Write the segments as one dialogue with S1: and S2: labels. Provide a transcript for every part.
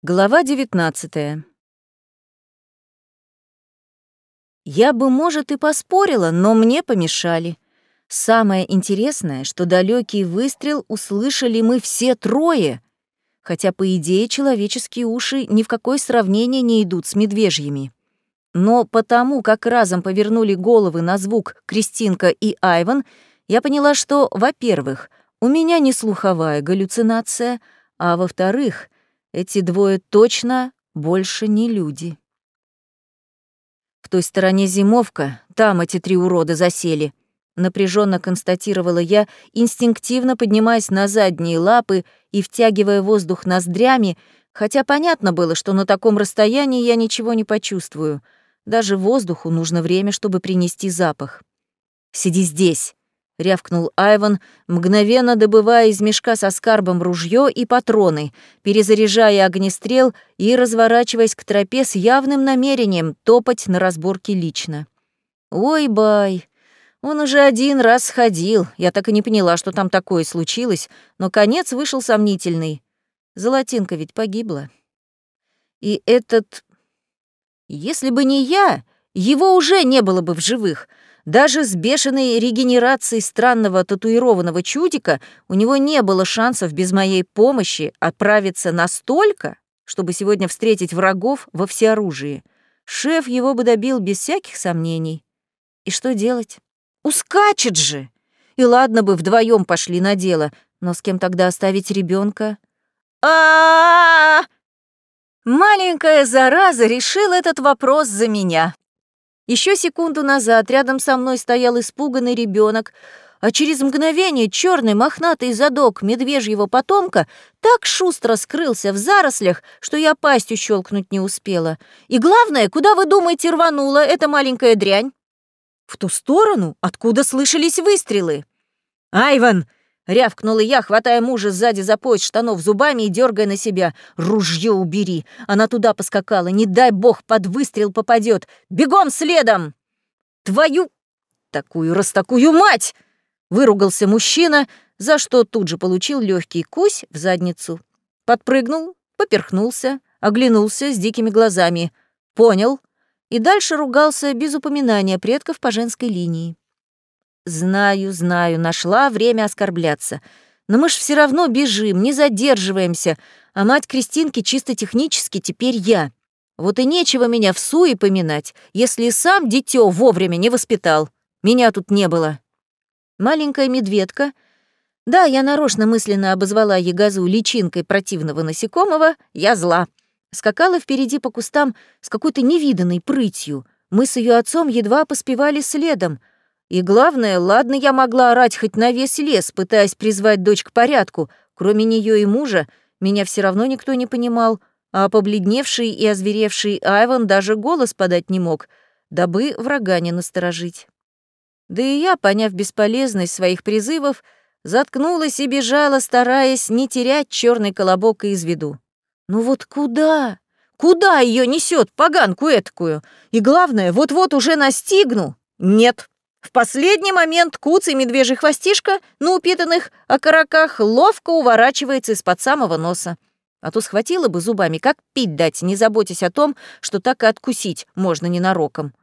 S1: Глава 19 Я бы, может, и поспорила, но мне помешали. Самое интересное, что далекий выстрел услышали мы все трое, хотя, по идее, человеческие уши ни в какое сравнение не идут с медвежьими. Но потому, как разом повернули головы на звук Кристинка и Айван, я поняла, что, во-первых, у меня не слуховая галлюцинация, а во-вторых, эти двое точно больше не люди. В той стороне зимовка, там эти три урода засели, напряженно констатировала я, инстинктивно поднимаясь на задние лапы и втягивая воздух ноздрями, хотя понятно было, что на таком расстоянии я ничего не почувствую. Даже воздуху нужно время, чтобы принести запах. «Сиди здесь», — рявкнул Айван, мгновенно добывая из мешка со скарбом ружье и патроны, перезаряжая огнестрел и разворачиваясь к тропе с явным намерением топать на разборке лично. «Ой, бай!» Он уже один раз сходил, я так и не поняла, что там такое случилось, но конец вышел сомнительный. Золотинка ведь погибла. И этот... Если бы не я, его уже не было бы в живых — даже с бешеной регенерацией странного татуированного чудика у него не было шансов без моей помощи отправиться настолько, чтобы сегодня встретить врагов во всеоружии. Шеф его бы добил без всяких сомнений. И что делать? Ускачет же! И ладно бы вдвоем пошли на дело, но с кем тогда оставить ребенка? а Маленькая зараза решила этот вопрос за меня. Еще секунду назад рядом со мной стоял испуганный ребенок, а через мгновение черный мохнатый задок медвежьего потомка так шустро скрылся в зарослях, что я пастью щелкнуть не успела. И главное, куда вы думаете рванула эта маленькая дрянь? В ту сторону, откуда слышались выстрелы. «Айван!» Рявкнула я, хватая мужа сзади за пояс штанов зубами и дергая на себя. «Ружье убери!» Она туда поскакала. «Не дай бог, под выстрел попадет! Бегом следом!» «Твою... такую раз такую мать!» Выругался мужчина, за что тут же получил легкий кусь в задницу. Подпрыгнул, поперхнулся, оглянулся с дикими глазами. Понял. И дальше ругался без упоминания предков по женской линии. Знаю, знаю, нашла время оскорбляться. Но мы ж все равно бежим, не задерживаемся, а мать Кристинки чисто технически теперь я. Вот и нечего меня в суе поминать, если сам дитё вовремя не воспитал. Меня тут не было. Маленькая медведка. Да, я нарочно мысленно обозвала ягозу личинкой противного насекомого, я зла. Скакала впереди по кустам с какой-то невиданной прытью. Мы с ее отцом едва поспевали следом — и главное, ладно, я могла орать хоть на весь лес, пытаясь призвать дочь к порядку. Кроме нее и мужа, меня все равно никто не понимал, а побледневший и озверевший Айван даже голос подать не мог, дабы врага не насторожить. Да и я, поняв бесполезность своих призывов, заткнулась и бежала, стараясь не терять черный колобок из виду. Ну вот куда? Куда ее несет поганку эткую? И главное, вот-вот уже настигну? Нет. В последний момент куцый медвежий хвостишка на упитанных окороках ловко уворачивается из-под самого носа. А то схватила бы зубами, как пить дать, не заботясь о том, что так и откусить можно ненароком.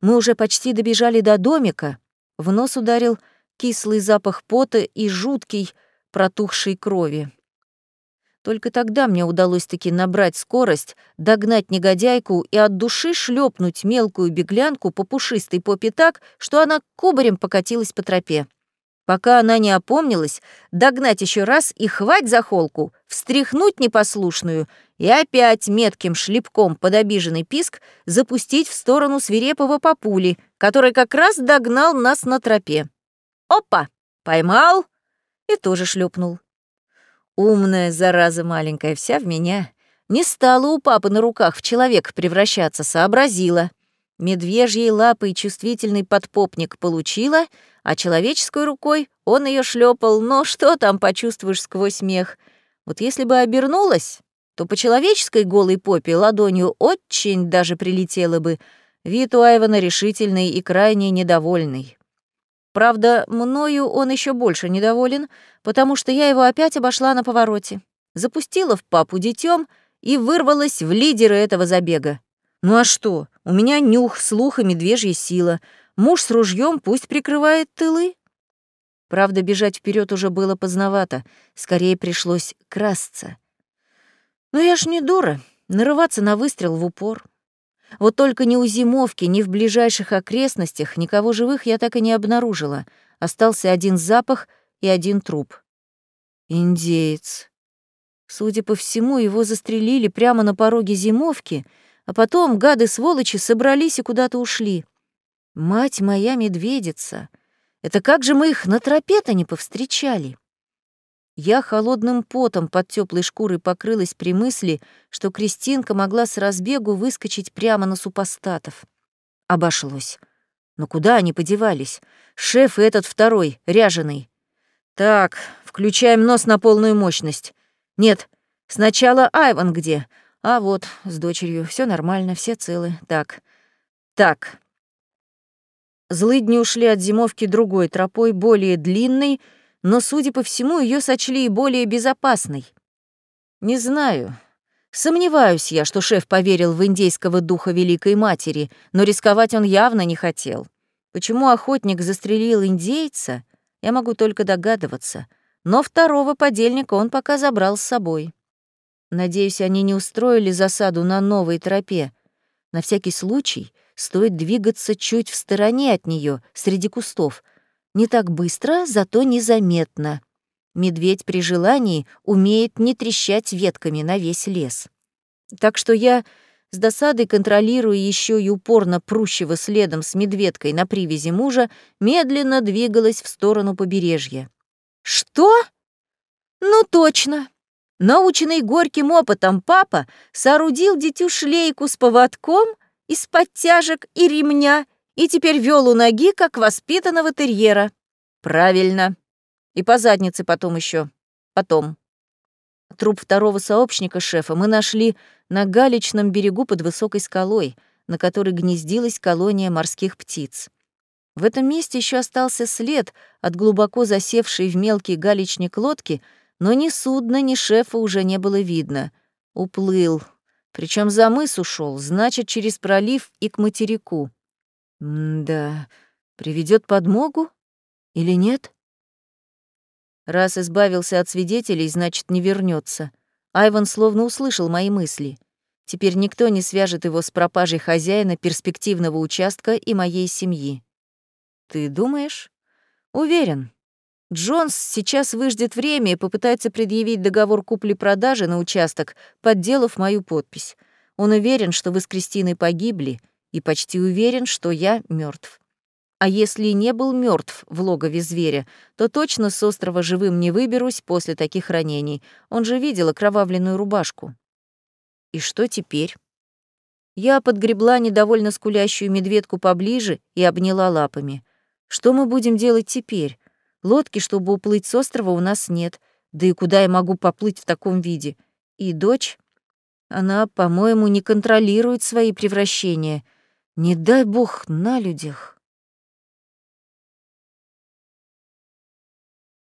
S1: Мы уже почти добежали до домика. В нос ударил кислый запах пота и жуткий протухшей крови. Только тогда мне удалось таки набрать скорость, догнать негодяйку и от души шлепнуть мелкую беглянку по пушистой попе так, что она кубарем покатилась по тропе. Пока она не опомнилась, догнать еще раз и хвать за холку, встряхнуть непослушную и опять метким шлепком под обиженный писк запустить в сторону свирепого папули, который как раз догнал нас на тропе. Опа! Поймал и тоже шлепнул. Умная зараза маленькая, вся в меня. Не стала у папы на руках в человека превращаться, сообразила. Медвежьей лапой чувствительный подпопник получила, а человеческой рукой он ее шлепал, но что там почувствуешь сквозь смех? Вот если бы обернулась, то по человеческой голой попе ладонью очень даже прилетела бы. Вид у Айвана решительный и крайне недовольный. Правда, мною он еще больше недоволен, потому что я его опять обошла на повороте, запустила в папу детем и вырвалась в лидеры этого забега. Ну а что? У меня нюх, слух и медвежья сила. Муж с ружьем пусть прикрывает тылы. Правда, бежать вперед уже было поздновато, скорее пришлось красться. Но я ж не дура, нарываться на выстрел в упор. Вот только ни у зимовки, ни в ближайших окрестностях никого живых я так и не обнаружила. Остался один запах и один труп. Индеец. Судя по всему, его застрелили прямо на пороге зимовки, а потом гады-сволочи собрались и куда-то ушли. Мать моя медведица! Это как же мы их на тропе-то не повстречали? Я холодным потом под теплой шкурой покрылась при мысли, что Кристинка могла с разбегу выскочить прямо на супостатов. Обошлось. Но куда они подевались? Шеф и этот второй, ряженый. Так, включаем нос на полную мощность. Нет, сначала Айван где? А вот, с дочерью, все нормально, все целы. Так, так. Злыдни ушли от зимовки другой тропой, более длинной, но, судя по всему, ее сочли более безопасной. Не знаю. Сомневаюсь я, что шеф поверил в индейского духа Великой Матери, но рисковать он явно не хотел. Почему охотник застрелил индейца, я могу только догадываться, но второго подельника он пока забрал с собой. Надеюсь, они не устроили засаду на новой тропе. На всякий случай стоит двигаться чуть в стороне от нее, среди кустов, не так быстро, зато незаметно. Медведь при желании умеет не трещать ветками на весь лес. Так что я с досадой контролируя еще и упорно прущего следом с медведкой на привязи мужа, медленно двигалась в сторону побережья. «Что? Ну точно!» Наученный горьким опытом папа соорудил дитю шлейку с поводком из подтяжек и ремня и теперь вел у ноги, как воспитанного терьера. Правильно. И по заднице потом еще. Потом. Труп второго сообщника шефа мы нашли на галечном берегу под высокой скалой, на которой гнездилась колония морских птиц. В этом месте еще остался след от глубоко засевшей в мелкий галечник лодки, но ни судна, ни шефа уже не было видно. Уплыл. Причем за мыс ушел, значит, через пролив и к материку. М-да, приведет подмогу или нет? Раз избавился от свидетелей, значит, не вернется. Айван словно услышал мои мысли. Теперь никто не свяжет его с пропажей хозяина перспективного участка и моей семьи. Ты думаешь? Уверен. Джонс сейчас выждет время и попытается предъявить договор купли-продажи на участок, подделав мою подпись. Он уверен, что вы с Кристиной погибли — и почти уверен, что я мертв. А если не был мертв в логове зверя, то точно с острова живым не выберусь после таких ранений. Он же видел окровавленную рубашку. И что теперь? Я подгребла недовольно скулящую медведку поближе и обняла лапами. Что мы будем делать теперь? Лодки, чтобы уплыть с острова, у нас нет. Да и куда я могу поплыть в таком виде? И дочь? Она, по-моему, не контролирует свои превращения — не дай бог на людях.